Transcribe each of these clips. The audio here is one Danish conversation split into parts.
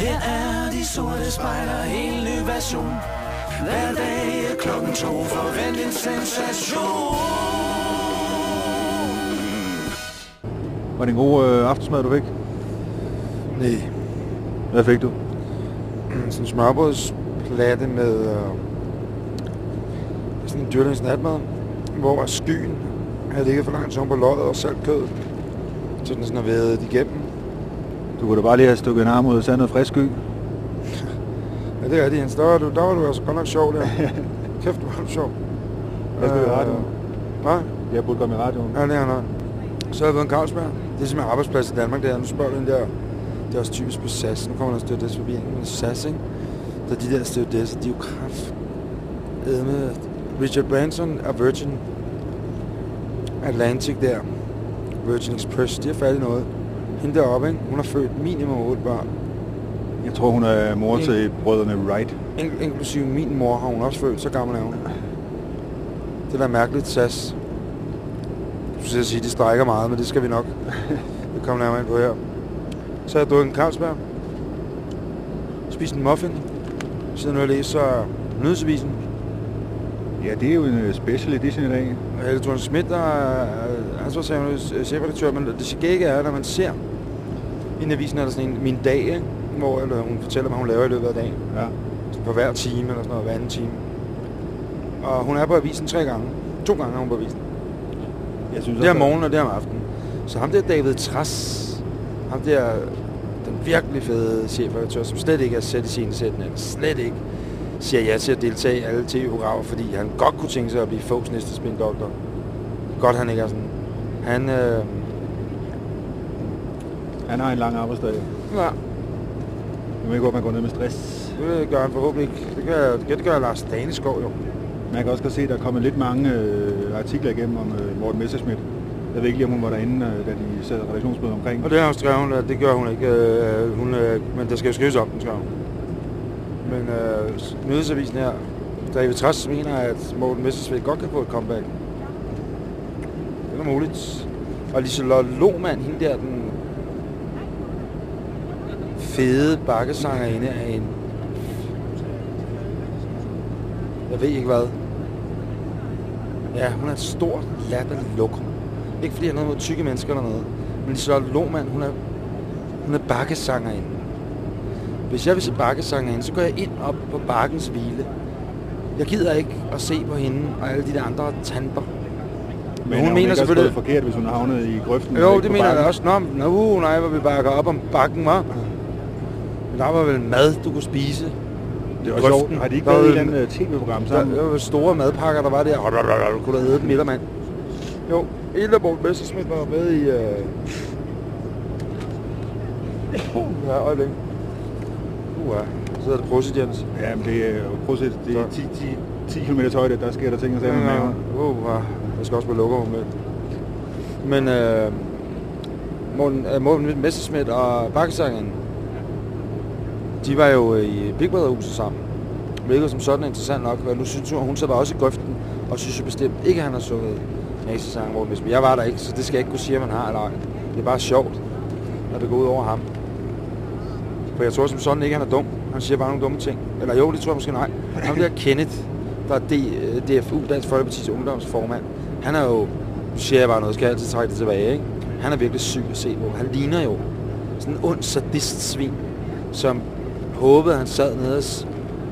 Her er de sorte spejler, en ny version. Hver dag er klokken to, forvent en sensation. Var det en god øh, aftensmad, du fik? Nej, Hvad fik du? sådan en smørbrødsplatte med øh, sådan en dyrlings natmad, hvor skyen havde ligget for langt oven på løget og salt kød. Så den sådan har været igennem. Du kunne da bare lige have stukket en arm ud og sat noget frisk sky. Ja, det er det. Der var du, der var du altså godt nok sjov der. Kæft, hvor var du sjov. Jeg skal i radioen. Hvad? Jeg burde komme i radioen. Ja, det er noget. Så har jeg været en Carlsberg. Det er simpelthen arbejdsplads i Danmark, det er. Nu spørger du den der. Det er også typisk på SAS. Nu kommer der stewardess forbi. Men SAS, ikke? Der er de der stewardesser, de er jo kraft. med Richard Branson af Virgin Atlantic der. Virgin Express, de har fat i noget. Hende deroppe, ikke? Hun har født minimum 8 børn. Jeg tror, hun er mor En- til brødrene Wright. In- inklusive min mor har hun også født, så gammel er hun. Det er da mærkeligt, SAS. Du skal sige, at de strækker meget, men det skal vi nok. Det kommer nærmere ind på her. Så har jeg drukket en Carlsberg. Spist en muffin. Sidder nu og læser nyhedsavisen. Ja, det er jo en øh, special edition i dag. Helle Thorne Schmidt, der er, sagde, chefredaktør, men det skægge er, når man ser i en avisen, er der sådan en, min dag, ikke? hvor eller, hun fortæller, hvad hun laver i løbet af dagen. Ja. Sådan på hver time eller sådan noget, hver anden time. Og hun er på avisen tre gange. To gange er hun på avisen. Jeg synes Det er om morgenen, og det er om aftenen. Så ham der David Trass, ham der, den virkelig fede chefredaktør, som slet ikke er sæt i scenesættende, slet ikke siger ja til at deltage i alle tv-programmer, fordi han godt kunne tænke sig at blive Fogs næste spindoktor. Godt han ikke er sådan. Han, øh, Han har en lang arbejdsdag. ja, Jeg ved godt, man går ned med stress. det gør han forhåbentlig ikke. Det gør, det gør, Lars Daneskov jo. Man kan også godt se, at der er kommet lidt mange øh, artikler igennem om øh, Morten Messerschmidt. Jeg ved ikke lige, om hun var derinde, øh, da de sad redaktionsmøde omkring. Og det har hun skrevet, at det gør hun ikke. Øh, hun, øh, men der skal jo skrives om den, skrev hun. Men øh, nyhedsavisen her, David Trass mener, at Morten Messersmith godt kan få et comeback. Det er muligt. Og Liselotte Lohmann, hende der, den fede bakkesangerinde af en... Jeg ved ikke hvad. Ja, hun er et stort, latterligt lokum. Ikke fordi jeg har noget mod tykke mennesker eller noget. Men Liselotte Lohmann, hun er, hun er bakkesangerinde. Hvis jeg vil se bakkesangerinde, så går jeg ind op på bakkens hvile. Jeg gider ikke at se på hende og alle de der andre tanter. Men hun hun mener selvfølgelig- selvfølgelig... forkert, hvis hun havnet i grøften. Jo, det mener jeg også. Nå, men- nå, uh, nej, hvor vi bakker op om bakken, var. Der var vel mad, du kunne spise. Det var sjovt. Har de ikke Der været i et eller andet tv-program Der, sammen? der var store madpakker, der var der. Du kunne da æde dem, mand. Jo, Ellerborg Messerschmidt var med i... Øh... Ja, øjeblik. Uh, så sidder det prosit, Jens. Ja, men det er jo, prøv at se, det er Så. 10, 10, 10 km højde, der sker der ting og sager med maven. Uh, uh, jeg skal også på lukker med. Men øh, Morten, øh, Morten Messerschmidt og Bakkesangeren, de var jo øh, i Big Brother-huset sammen. Hvilket som sådan er interessant nok. Og nu synes hun, hun så var også i grøften, og synes jo bestemt ikke, at han har sunget nazisangen rundt. Hvis Jeg var der ikke, så det skal jeg ikke kunne sige, at man har eller ej. Det er bare sjovt, når det går ud over ham. For jeg tror som sådan ikke, at han er dum. Han siger bare nogle dumme ting. Eller jo, det tror jeg måske nej. Ham der Kenneth, der er DFU, øh, Dansk Folkeparti's ungdomsformand. Han er jo, nu siger jeg bare noget, skal jeg altid trække det tilbage, ikke? Han er virkelig syg at se på. Han ligner jo sådan en ond sadist-svin, som håbede, at han sad nede hos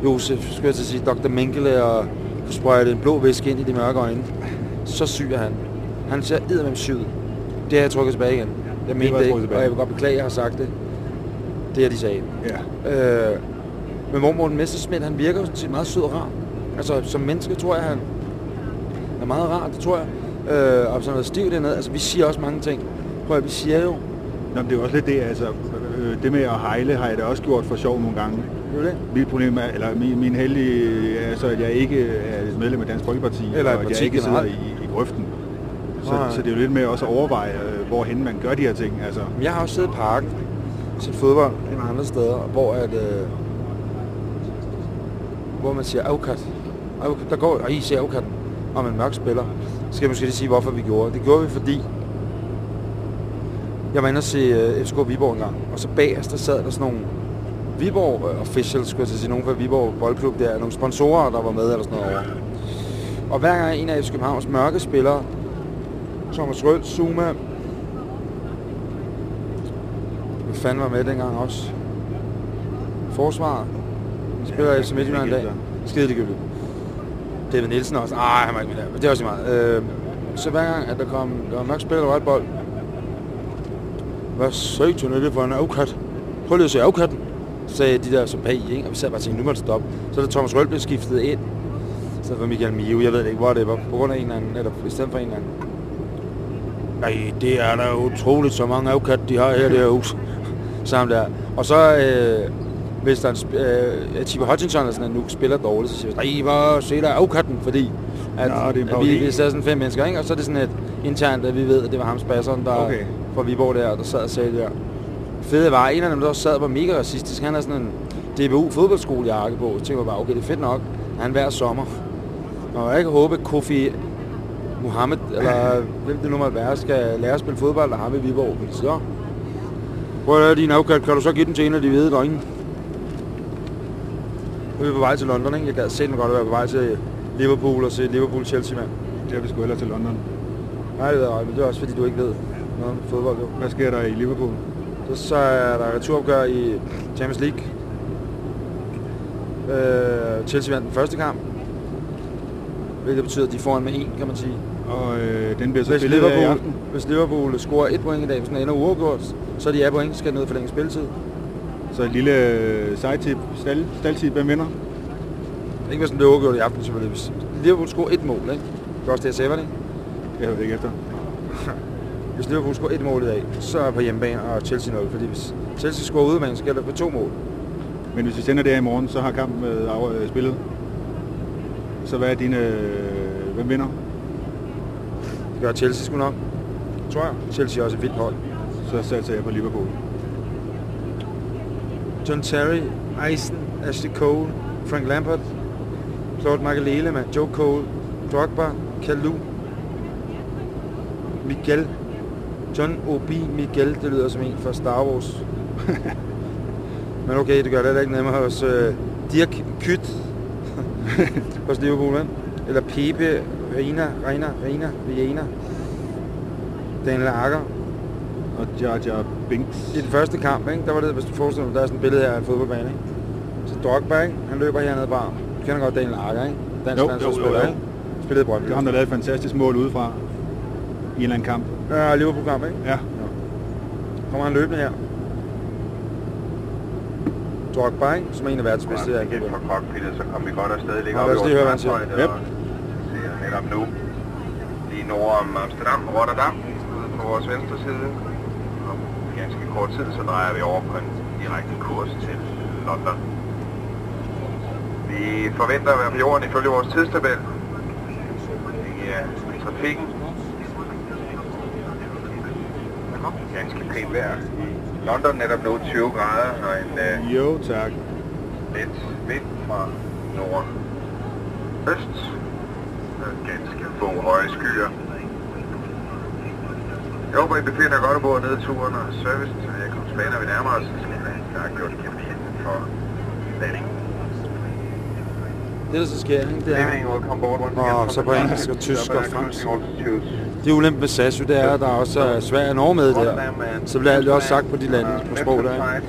Josef, skulle jeg til at sige, Dr. Mengele og kunne sprøjte en blå væske ind i de mørke øjne. Så syg er han. Han ser eddermem syg. Det har jeg trukket tilbage igen. Jeg mente det trukket ikke, og jeg vil godt beklage, at jeg har sagt det. Det er de sagde. Ja. Øh, men hvor Morten Messerschmidt, han virker sådan set meget sød og rar. Altså, som menneske tror jeg, han er meget rar, det tror jeg. Øh, og sådan noget stiv dernede. Altså, vi siger også mange ting. Prøv at vi siger jo, Nå, men det er jo også lidt det, altså, øh, det med at hejle har jeg da også gjort for sjov nogle gange. det er det. Mit problem er, eller min, min heldige er så, at jeg ikke er medlem af Dansk Folkeparti, Eller og at jeg ikke sidder i, i grøften. Så, Nej. så det er jo lidt med også at overveje, øh, hvorhen man gør de her ting. Altså, jeg har også siddet i parken, set fodbold end andre steder, hvor at, øh, hvor man siger afkat. Der går, og I siger afkatten om en mørk spiller. Så skal jeg måske lige sige, hvorfor vi gjorde det. Det gjorde vi, fordi jeg var inde og se øh, uh, FCK Viborg en gang, og så bagerst, der sad der sådan nogle Viborg øh, officials, skulle jeg sige, nogen fra Viborg Boldklub der, nogle sponsorer, der var med eller sådan noget over. Og hver gang en af FC Københavns mørke spillere, Thomas Rød, Zuma, hvad fanden var med dengang også? Forsvar. Han spiller Ja, FC Midtjylland en dag. ligegyldigt. Skide ligegyldigt. David Nielsen også. Ah, han var ikke med der. Men det er også meget. Øh, så hver gang, at der kom, der var mørk spiller, der var et bold. Hvad satan er det for en afkat? Prøv lige at se afkatten. Sagde de der så bag, ikke? og vi sad bare og tænkte, nu må det stoppe. Så da Thomas Røhl blev skiftet ind, så var Michael Mio, jeg ved ikke, hvor det var, på grund af en eller anden, eller i stedet for en eller anden. Nej, det er da utroligt, så mange afkat, de har her i det her hus. Sammen der. Og så, øh, hvis der er en øh, Tibo Hutchinson eller sådan, nu spiller dårligt, så siger vi, nej, hvor se der afkatten, fordi at, Nå, det er at vi, vi sad sådan fem mennesker, ikke? og så er det sådan et internt, at vi ved, at det var ham spasseren, der Okay. Fra Viborg der, der sad og sagde der. Fede var, en af dem, der sad, var mega racistisk. Han har sådan en DBU fodboldskolejakke på. Så tænkte jeg bare, okay, det er fedt nok. Han hver sommer. Og jeg kan håbe, at Kofi Mohammed, eller hvem det nu måtte være, skal lære at spille fodbold og ham i Viborg. Fordi så, prøv at høre din afkald, kan du så give den til en af de hvide drenge? Nu er vi på vej til London, ikke? Jeg gad se godt at være på vej til Liverpool og se Liverpool-Chelsea, mand. Det har vi sgu ellers til London. Nej, det ved jeg men det er også fordi, du ikke ved noget fodbold, jo. Hvad sker der i Liverpool? Så, så er der returopgør i Champions League. Øh, Chelsea vandt den første kamp. Hvilket betyder, at de får en med en, kan man sige. Og øh, den bliver så Hvis spillet her i Liverpool, aften. hvis Liverpool scorer et point i dag, hvis den ender uafgjort, så er de af point, skal ned for længe spilletid. Så et lille øh, sejtip, stald, staldtip, hvem vinder? Ikke hvis den bliver uafgjort i aften, selvfølgelig. Hvis Liverpool scorer et mål, ikke? Det er også det, jeg sagde, var det ikke? Jeg ved ikke efter. Hvis Liverpool scorer et mål i dag, så er på hjemmebane og Chelsea 0. Fordi hvis Chelsea scorer udebane, så gælder det på to mål. Men hvis vi sender det her i morgen, så har kampen øh, spillet. Så hvad er dine... Øh, hvem vinder? Det gør Chelsea sgu nok. Tror jeg. Chelsea er også et vildt hold. Så satser jeg på Liverpool. John Terry, Eisen, Ashley Cole, Frank Lampard, Claude Magalele med Joe Cole, Drogba, Kalu, Miguel, John Obi Miguel, det lyder som en fra Star Wars. Men okay, det gør det ikke nemmere hos uh, Dirk Kyt hos Liverpool, vel? Eller Pepe, Reina, Reina, Reina, Reina, Daniel Akker, Og Jar Jar Binks. i den første kamp, ikke? der var det, hvis du forestiller dig, der er sådan et billede her af en fodboldbane, ikke? Så Drogba, ikke? han løber hernede bare. Du kender godt Daniel Akker, ikke? Dansk Jo, jo, jo, jo. ikke? Spillede i Brøndby. Det er ham, der lavede et fantastisk mål udefra. I en eller anden kamp. Ja, Liverpool-kamp, ikke? Ja. Kommer han løbende her. Drogba, ikke? Som er en af verdens bedste. Ja, Ja, igen fra cockpittet, så kom vi godt afsted. Ligger lad os i lige høre, hvad vores han siger. værtshøjde, Yep. og ser netop nu lige nord om Amsterdam og Rotterdam ude på vores venstre side. Om ganske kort tid, så drejer vi over på en direkte kurs til London. Vi forventer at være på jorden ifølge vores tidstabel. Det er trafikken. Ganske pænt vejr i London netop nu 20 grader og en øh, Jo, tak. lidt vind fra nord øst. Ganske få høje skyer. Jeg håber, I befinder jer godt ombord nede i turen og service, så jeg kommer tilbage, når vi nærmer os. Så skal vi have gjort for landing. Det, der så sker, ikke? det er, again. så på engelsk og tysk og fransk. det ulempe med SAS, det er, at der også er Sverige og Norge med der. Så bliver alt også sagt på de lande på sprog der. ikke?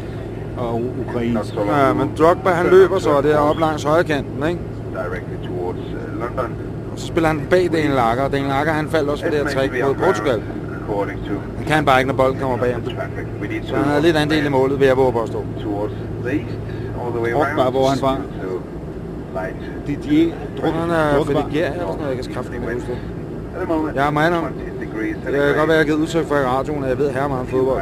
Og ukrainsk. Ja, men Drogba, han løber så deroppe langs højre kanten, ikke? Directly towards uh, London. Og så spiller han bag Daniel Lager, og Daniel Lager, han faldt også for det her trick mod Portugal. According to Han kan bare ikke, når bolden kommer bag ham. Så han havde lidt andel i målet, vil jeg våge all the way Drogba, hvor han fra? Didier Han er Drogba. fra Nigeria eller sådan noget, jeg kan skaffe det huske. det. Jeg er meget om. 20 degrees Det kan godt være, at jeg har givet udtryk for i radioen, at jeg ved her meget om fodbold.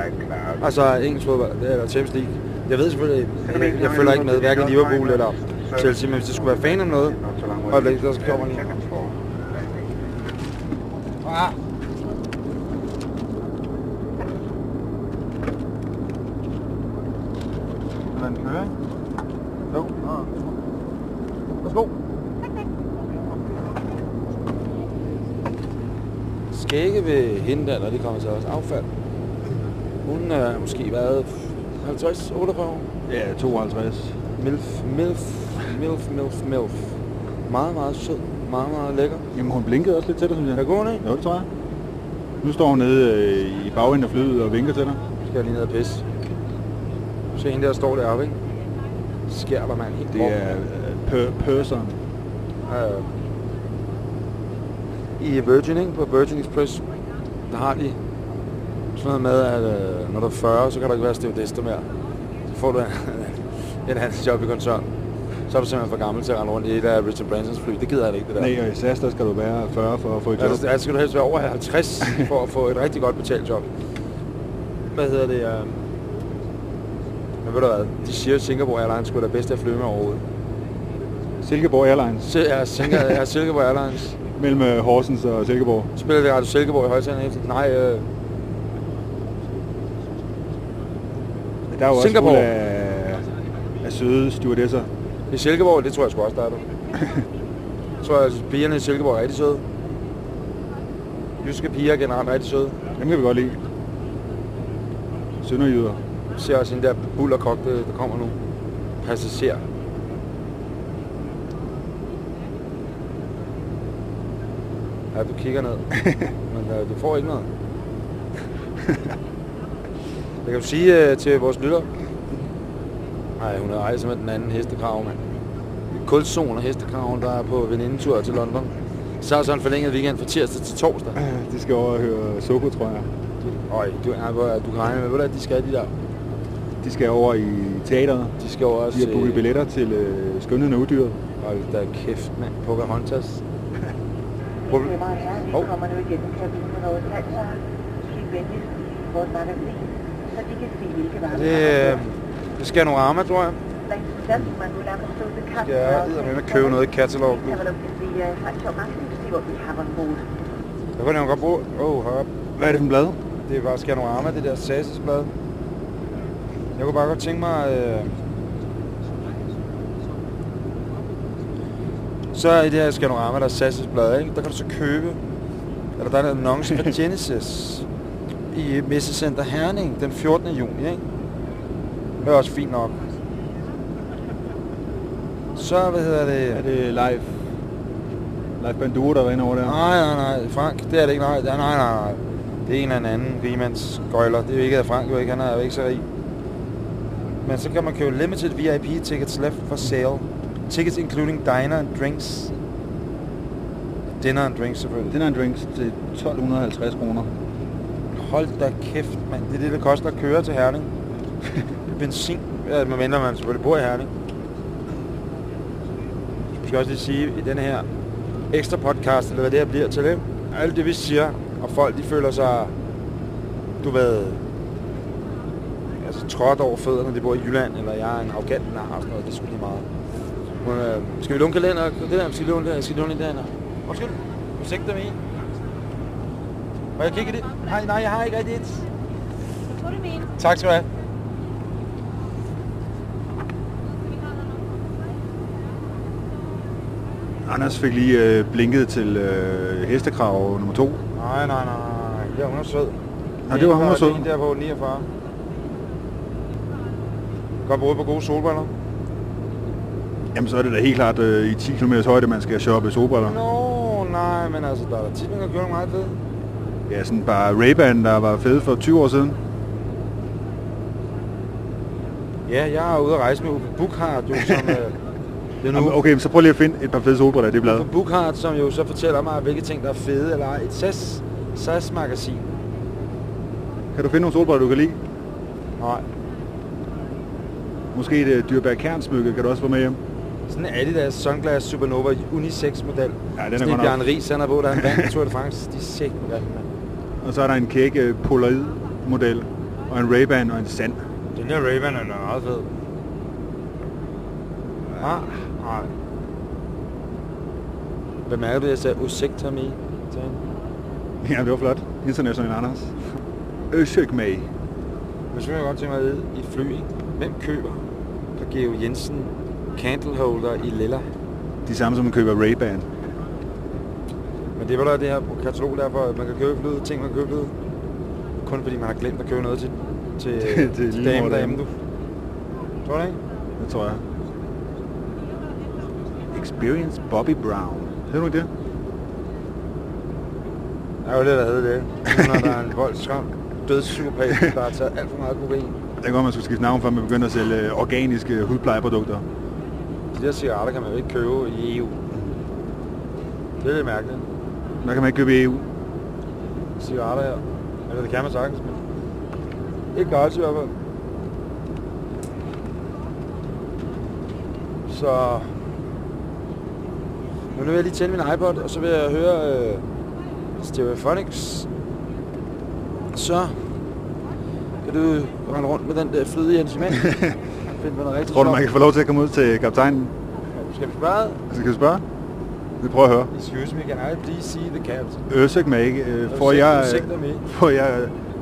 Altså engelsk fodbold, eller Champions League. Jeg ved selvfølgelig, jeg, jeg følger ikke med, hverken Liverpool eller Chelsea, men hvis det skulle være fan af noget, og det der skal komme lige. Ah. Hvordan kører, ikke? Jo. Værsgo. Skægge ved hende der, når de kommer til os. Affald. Hun er måske været 50, 48 år. Ja, 52. Milf, milf, milf, milf, milf. Meget, meget sød. Meget, meget lækker. Jamen, hun blinkede også lidt til dig, synes jeg. Er god, ikke? Jo, det tror jeg. Nu står hun nede øh, i bagenden af flyet og vinker til dig. Skal jeg lige ned og pisse. Se hende der står deroppe, ikke? Skær der, mand. Helt Det er øh, per person. Øh, I Virgin, ikke? På Virgin Express, der har de sådan noget med, at øh, når du er 40, så kan du ikke være stewardess mere. Så får du en, en anden job i koncern. Så er du simpelthen for gammel til at rende rundt i et af Richard Bransons fly. Det gider jeg ikke, det der. Nej, og i SAS, der skal du være 40 for at få et job. Altså, altså skal du helst være over 50 for at få et rigtig godt betalt job. Hvad hedder det? Øh... Men ved du hvad? De siger, at Singapore Airlines skulle da bedst at flyve med overhovedet. Silkeborg Airlines. Se, tænker, jeg er Silkeborg Airlines. Mellem øh, Horsens og Silkeborg. Spiller det Radio Silkeborg i højtalerne efter? Nej, øh, Der er jo også Singapore. fuld af, af søde stewardesser. i Silkeborg, det tror jeg sgu også, der er du. Jeg tror, at pigerne i Silkeborg er rigtig søde. Jyske piger er generelt rigtig søde. Dem kan vi godt lide. Sønderjyder. Jeg ser også hende der bullerkok, der, der kommer nu. Passager. Ja, du kigger ned. Men uh, du får ikke noget. Jeg kan du sige uh, til vores lytter. Nej, hun er ej, simpelthen den anden hestekrav, mand. Kulzon og hestekraven, der er på venindetur til London. Så er så en forlænget weekend fra tirsdag til torsdag. De skal over og høre Soko, tror jeg. Øj, du, ja, du kan regne med, at de skal de der. De skal over i teateret. De skal over De har booket billetter til øh, Skønheden og Uddyret. Hold da kæft, mand. Pocahontas. Hvor vi meget Hov. vi kommer nu igennem kabinen og så de venligst i vores magasin, så de kan se, hvilke varer Det, øh, det skal Skanorama, tror jeg. Skal jeg eddermame med at købe noget i katalog. At. Jeg kunne nemlig godt bruge... Åh, oh, heroppe. Hvad er det for en blad? Det er bare Skanorama, det der Sasis-blad. Jeg kunne bare godt tænke mig... Øh... Så i det her Skanorama, der er Sasis-blad, ikke? der kan du så købe... Eller der er en annonce fra Genesis i Messecenter Herning den 14. juni, ikke? Det er også fint nok. Så, hvad hedder det? Er det live? Live Banduro, der var inde over der? Nej, nej, nej, Frank, det er det ikke, nej, det er, nej, nej, nej. Det er en eller anden rimands gøjler. Det er jo ikke af Frank, jo ikke, han er jo ikke så rig. Men så kan man købe limited VIP tickets left for sale. Tickets including diner and drinks. Dinner and drinks selvfølgelig. Den er en drinks til 1250 kroner. Hold da kæft, mand. Det er det, det koster at køre til Herning. Er Benzin, ja, medmindre man selvfølgelig bor i Herning. Jeg skal også lige sige, i denne her ekstra podcast, eller hvad det her bliver til det, alt det vi siger, og folk de føler sig, du ved, altså trådt over fødderne, når de bor i Jylland, eller jeg er en arrogant nar og sådan noget, det er sgu lige meget. Men, øh, skal vi låne kalender? Det der, skal vi låne det, skal vi låne det der? Undskyld, du sigter mig i. Må jeg kigge i det? Nej, nej, jeg har ikke rigtig et. Tak skal du have. Anders fik lige øh, blinket til øh, hestekrav nummer 2. Nej, nej, nej, er hun er sød. Nej, det var hun er sød. Der på 49. Godt bruge på gode solbriller. Jamen så er det da helt klart øh, i 10 km højde, man skal shoppe solbriller. Nå, nej, men altså, der er da tit, man kan købe meget fede. Ja, sådan bare Ray-Ban, der var fede for 20 år siden. Ja, jeg er ude at rejse med Uffe Buchhardt, jo, som... øh, det er nu okay, så prøv lige at finde et par fede solbriller det blad. Uffe Buchhardt, som jo så fortæller mig, hvilke ting, der er fede, eller ej. et SAS, SAS-magasin. Kan du finde nogle solbriller, du kan lide? Nej, Måske et uh, Dyrbær Kern-smykke kan du også få med hjem. Sådan en Adidas Sunglass Supernova Unisex-model. Ja, den er sådan godt. Bjørn Ries, han er på, der han vandt Tour de France. De er med mand. Og så er der en kæk uh, Polaroid-model, og en Ray-Ban og en Sand. Den her Raven er meget fed. Ah, nej. Bemærker du, at jeg sagde usigtami til hende? Ja, det var flot. International Anders. Øsøk med. Men så vil jeg godt tænke mig at vide i et fly? Hvem køber fra Geo Jensen candleholder i lilla? De samme, som man køber Ray-Ban. Men det var der det her katalog der, for at man kan købe flyet, ting man kan købe flyet. Kun fordi man har glemt at købe noget til, til, Til til lille dame mor derhjemme, dame. du. Tror du ikke? Det tror jeg. Experience Bobby Brown. Hedder du ikke det? Der er jo lidt at hedde det. Når der er en voldsom dødspsykopat, der har taget alt for meget kokain. Det kan godt, man skulle skifte navn, før man begynder at sælge organiske hudplejeprodukter. De der cigaretter kan man jo ikke købe i EU. Det er lidt mærkeligt. Der kan man ikke købe i EU. Cigaretter her. Eller det kan man sagtens, men ikke gratis i hvert fald. Så nu vil jeg lige tænde min iPod, og så vil jeg høre øh, Stereophonics. Så kan du rende rundt med den der Jens Mann. Find noget rigtig Tror du, man kan få lov til at komme ud til kaptajnen? Skal vi spørge? Altså, kan du spørge? Vi prøver at høre. Excuse me, can I please see the captain? Øsek mig ikke. Øh, Får jeg, får jeg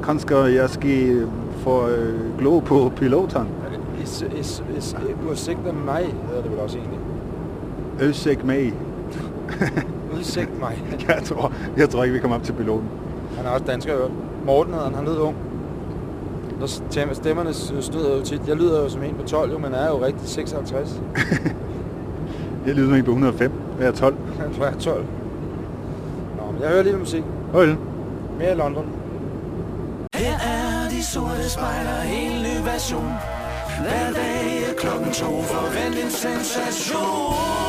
kanskje jeg skal få øh, glo på piloten? Is, is, is, ursäkta mig, hedder det vel også egentlig. Øsek mig. Udsigt mig. Jeg tror, jeg tror ikke, vi kommer op til piloten. Han er også dansker, jo. Morten hedder han, han lyder ung. Stem- stemmerne s- støder jo tit. Jeg lyder jo som en på 12, jo, men er jo rigtig 56. Jeg lyder som en på 105. Jeg er 12. Jeg tror, jeg er 12. Nå, men jeg hører lige musik. Det. Mere i London. Her er de sorte spejler, helt ny version. Hver dag er klokken to, forvent en sensation.